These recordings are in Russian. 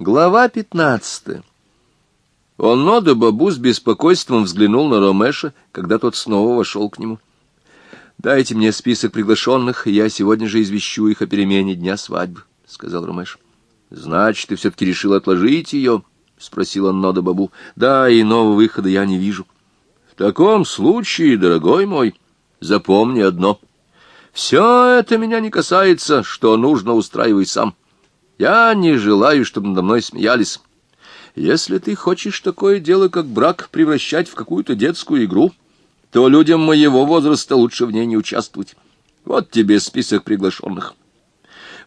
Глава пятнадцатая. Он Онода Бабу с беспокойством взглянул на Ромеша, когда тот снова вошел к нему. «Дайте мне список приглашенных, и я сегодня же извещу их о перемене дня свадьбы», — сказал Ромеш. «Значит, ты все-таки решил отложить ее?» — спросил он Нода Бабу. «Да, и нового выхода я не вижу». «В таком случае, дорогой мой, запомни одно. Все это меня не касается, что нужно устраивай сам. Я не желаю, чтобы надо мной смеялись». Если ты хочешь такое дело, как брак, превращать в какую-то детскую игру, то людям моего возраста лучше в ней не участвовать. Вот тебе список приглашенных.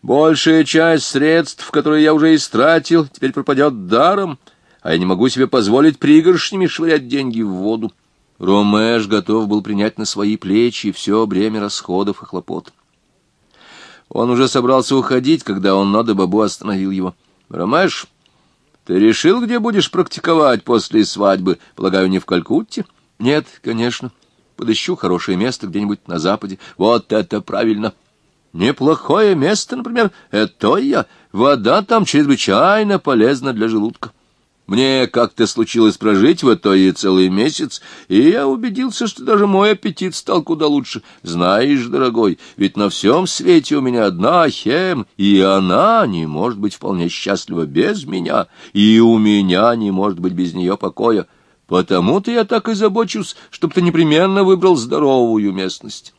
Большая часть средств, которые я уже истратил, теперь пропадет даром, а я не могу себе позволить пригоршнями швырять деньги в воду. Ромеш готов был принять на свои плечи все бремя расходов и хлопот. Он уже собрался уходить, когда он Нода Бабу остановил его. «Ромеш, ты решил, где будешь практиковать после свадьбы? Полагаю, не в Калькутте? Нет, конечно. Подыщу хорошее место где-нибудь на западе. Вот это правильно. Неплохое место, например, это я. Вода там чрезвычайно полезна для желудка. Мне как-то случилось прожить в Этое целый месяц, и я убедился, что даже мой аппетит стал куда лучше. Знаешь, дорогой, ведь на всем свете у меня одна Хем, и она не может быть вполне счастлива без меня, и у меня не может быть без нее покоя. Потому-то я так и забочусь, чтобы ты непременно выбрал здоровую местность.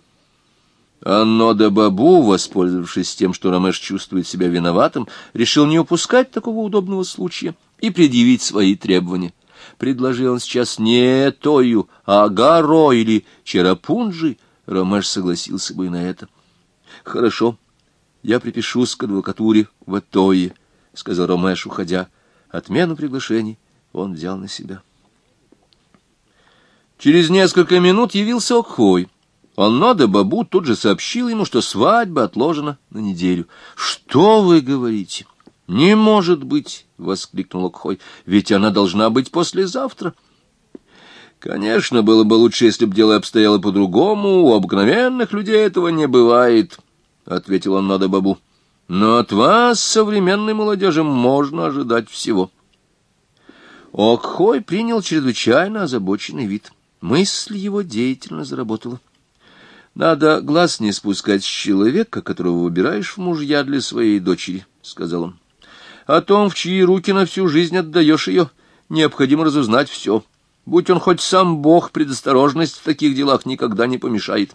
Аннода Бабу, воспользовавшись тем, что Рамеш чувствует себя виноватым, решил не упускать такого удобного случая — и предъявить свои требования. Предложил он сейчас не Тою, а Гаро или Черапунджи, Ромеш согласился бы и на это. — Хорошо, я припишусь к адвокатуре в Тое, — сказал Ромеш, уходя. Отмену приглашений он взял на себя. Через несколько минут явился Окхой. Он Нода Бабу тут же сообщил ему, что свадьба отложена на неделю. — Что вы говорите? — «Не может быть!» — воскликнул Окхой. «Ведь она должна быть послезавтра». «Конечно, было бы лучше, если бы дело обстояло по-другому. У обыкновенных людей этого не бывает», — ответил он Нада Бабу. «Но от вас, современной молодежи, можно ожидать всего». Окхой принял чрезвычайно озабоченный вид. Мысль его деятельно заработала. «Надо глаз не спускать с человека, которого выбираешь в мужья для своей дочери», — сказал он. О том, в чьи руки на всю жизнь отдаешь ее, необходимо разузнать все. Будь он хоть сам бог, предосторожность в таких делах никогда не помешает.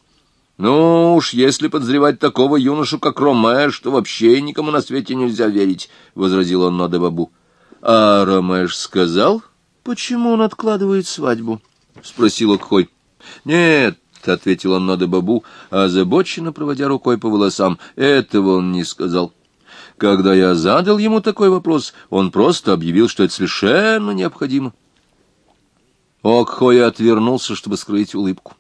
Ну уж, если подозревать такого юношу, как Ромеш, то вообще никому на свете нельзя верить, — возразил он Ноде Бабу. — А Ромеш сказал, почему он откладывает свадьбу? — спросил Окхой. — Нет, — ответил он Ноде Бабу, озабоченно проводя рукой по волосам, — этого он не сказал. — когда я задал ему такой вопрос, он просто объявил, что это совершенно необходимо. Окхой отвернулся, чтобы скрыть улыбку.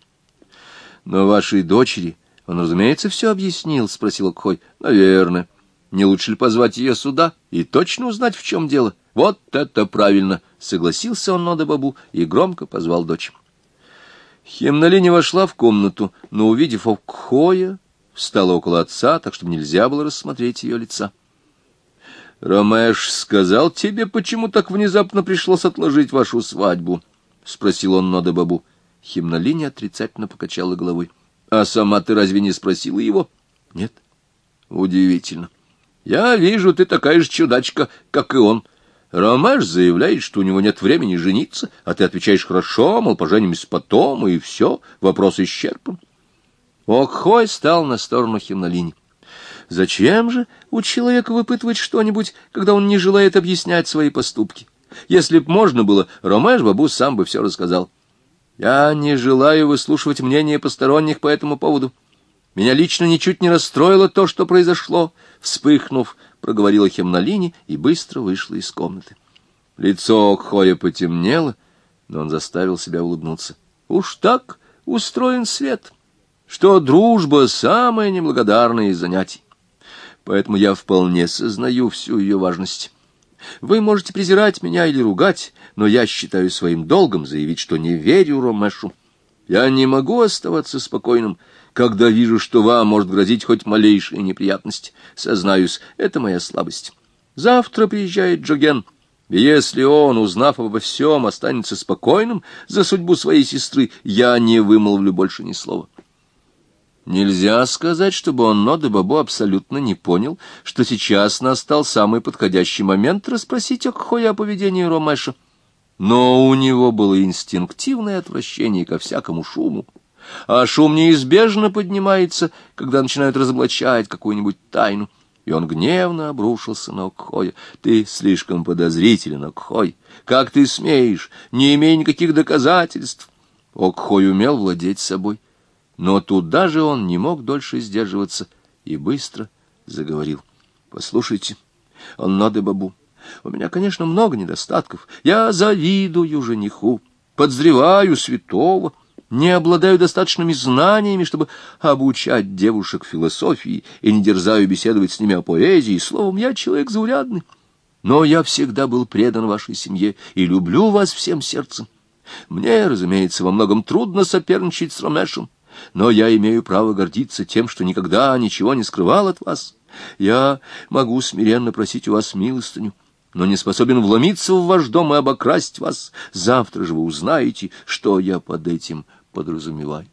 — Но вашей дочери он, разумеется, все объяснил, — спросил Окхой. — Наверное. Не лучше ли позвать ее сюда и точно узнать, в чем дело? — Вот это правильно! — согласился он Нода Бабу и громко позвал дочь. Хемнали вошла в комнату, но, увидев Окхоя, встала около отца, так что нельзя было рассмотреть ее лица. — Ромеш сказал тебе, почему так внезапно пришлось отложить вашу свадьбу? — спросил он Нода Бабу. Химнолиния отрицательно покачала головой. — А сама ты разве не спросила его? — Нет. — Удивительно. — Я вижу, ты такая же чудачка, как и он. Ромеш заявляет, что у него нет времени жениться, а ты отвечаешь хорошо, мол, поженимся потом, и все, вопрос исчерпан. Окхой стал на сторону Химнолини. Зачем же у человека выпытывать что-нибудь, когда он не желает объяснять свои поступки? Если б можно было, Ромеш Бабу сам бы все рассказал. Я не желаю выслушивать мнение посторонних по этому поводу. Меня лично ничуть не расстроило то, что произошло. Вспыхнув, проговорила Хемнолини и быстро вышла из комнаты. Лицо Хоя потемнело, но он заставил себя улыбнуться. Уж так устроен свет, что дружба — самое неблагодарное из занятий поэтому я вполне сознаю всю ее важность. Вы можете презирать меня или ругать, но я считаю своим долгом заявить, что не верю Ромешу. Я не могу оставаться спокойным, когда вижу, что вам может грозить хоть малейшая неприятность. Сознаюсь, это моя слабость. Завтра приезжает Джоген. Если он, узнав обо всем, останется спокойным за судьбу своей сестры, я не вымолвлю больше ни слова. Нельзя сказать, чтобы он Ноде Бабо абсолютно не понял, что сейчас настал самый подходящий момент расспросить Окхоя о поведении Ромеша. Но у него было инстинктивное отвращение ко всякому шуму, а шум неизбежно поднимается, когда начинают разоблачать какую-нибудь тайну. И он гневно обрушился на Окхоя. «Ты слишком подозрителен, Окхой. Как ты смеешь, не имея никаких доказательств?» Окхой умел владеть собой. Но туда же он не мог дольше сдерживаться и быстро заговорил. «Послушайте, он надо бабу. У меня, конечно, много недостатков. Я завидую жениху, подозреваю святого» не обладаю достаточными знаниями, чтобы обучать девушек философии, и не дерзаю беседовать с ними о поэзии. Словом, я человек заурядный. Но я всегда был предан вашей семье и люблю вас всем сердцем. Мне, разумеется, во многом трудно соперничать с Ромешем, но я имею право гордиться тем, что никогда ничего не скрывал от вас. Я могу смиренно просить у вас милостыню, но не способен вломиться в ваш дом и обокрасть вас. Завтра же вы узнаете, что я под этим подразумеваю.